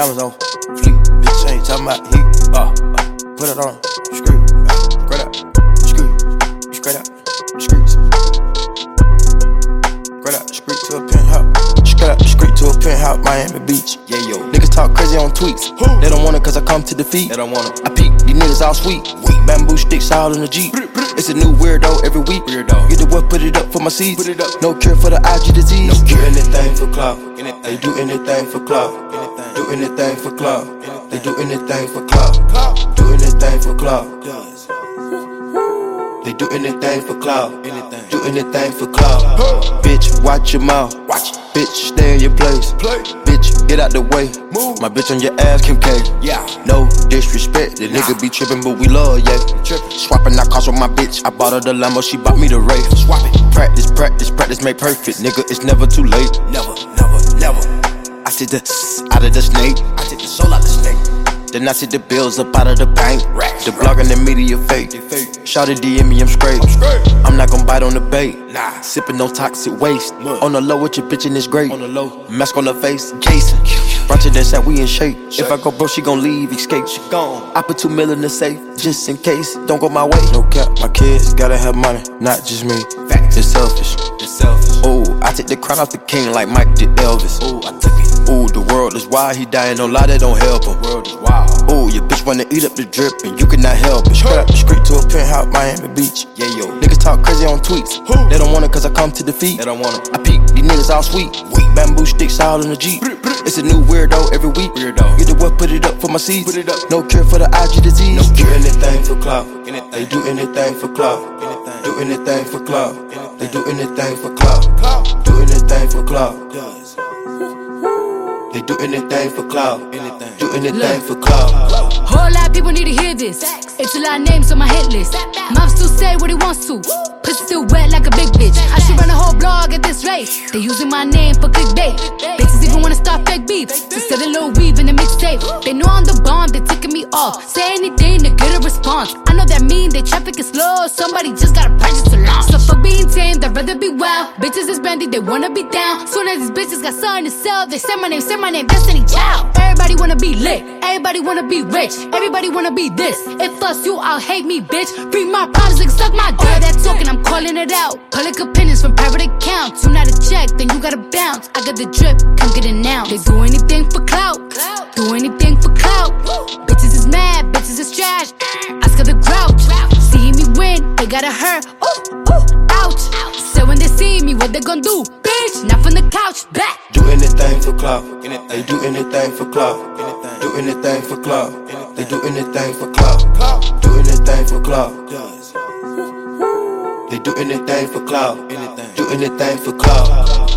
Diamonds on fleek. Bitch ain't talking about heat. Uh, uh, put it on. Screw. Uh, straight up. Screw. Straight up. Screws. Straight up. Screw to a penthouse. Straight up. Screw to a penthouse. Miami Beach. Yeah, yo. Niggas talk crazy on tweets. They don't want it cause I come to defeat. They don't want it. I peek, these niggas all sweet. Bamboo sticks all in the Jeep. It's a new weirdo every week. Weirdo. Get the what, put it up for my seeds. Put it up. No cure for the IG disease. No do cure. anything for clout. They do anything for clout. Do anything for clout. They do anything for clout. Do anything for clout. They do anything for clout. Do anything for clout. Bitch, watch your mouth. Watch. Bitch, stay in your place. Bitch, get out the way. Move. My bitch on your ass, Kim K. Yeah. No disrespect, the nigga be trippin', but we love, yeah. Swapping out cars with my bitch. I bought her the Lambo, she bought me the Wraith. Swap it. Practice, practice, practice, make perfect. Nigga, it's never too late. Never, never, never. I the out of the snake. I take the soul out the snake. Then I see the bills up out of the bank. The blog and the media fake. Shout it DM me, I'm straight. I'm not gon' bite on the bait. Nah. Sippin' no toxic waste. On the low with your bitch and it's great. On the low. Mask on the face, Jason. Brunch that we in shape. If I go broke, she gon' leave, escape. She gone. I put two mil in the safe, just in case. Don't go my way. No cap, my kids gotta have money, not just me. Facts. It's selfish. It's selfish. Oh, I take the crown off the king like Mike did Elvis. Ooh, I took it. Ooh, the world is wild, he dying, no lie, that don't help him. World is wild. Ooh, your bitch wanna eat up the drip and you cannot help it. Straight up the street to a penthouse, Miami Beach. Yeah, yo. Niggas talk crazy on tweets. They don't want it cause I come to defeat. They don't want it. I peek, these niggas all sweet. Weak Bamboo sticks all in the Jeep. It's a new weirdo every week. Weirdo. Get the what, put it up for my seeds. Put it up. No cure for the IG disease. No do anything for clout. Anything. They do anything for clout. Anything. Do anything for clout. Anything. They do anything for clout. Clout. Do anything for clout. They do anything for clout. Anything. Do anything Look. for clout. Whole lot of people need to hear this. It's a lot of names on my hit list. Mouth still say what he wants to. Pussy still wet like a big bitch. I should run a whole blog at this rate. They using my name for clickbait. Bitches even wanna start fake beef. Sell a little weave in the mixtape. They know I'm the bomb, they ticking me off. Say anything to get a response. I know that mean they traffic is slow. Somebody just gotta purchase to launch. So fuck being tame, I'd rather be wild. Bitches is Brandy, they wanna be down. Soon as these bitches got something to sell, they say my name, say my name, Destiny Child. Everybody wanna be lit, everybody wanna be rich, everybody wanna be this. If us you, I'll hate me, bitch. Read my problems, like suck my dick. All that talking, I'm calling it out. Public opinions from private accounts. You not a check, then you gotta bounce. I got the drip, come get it now. They do anything for clout, do anything for clout. Bitches is mad, bitches is trash. Her the grouch. See me win, they gotta hurt. Ooh, ooh, ouch. So when they see me, what they gon' do? Bitch, not from the couch, back. Anything for clout. They do anything for clout. Do anything for clout. They do anything for clout. Do anything for clout. They do anything for clout. Do anything for clout.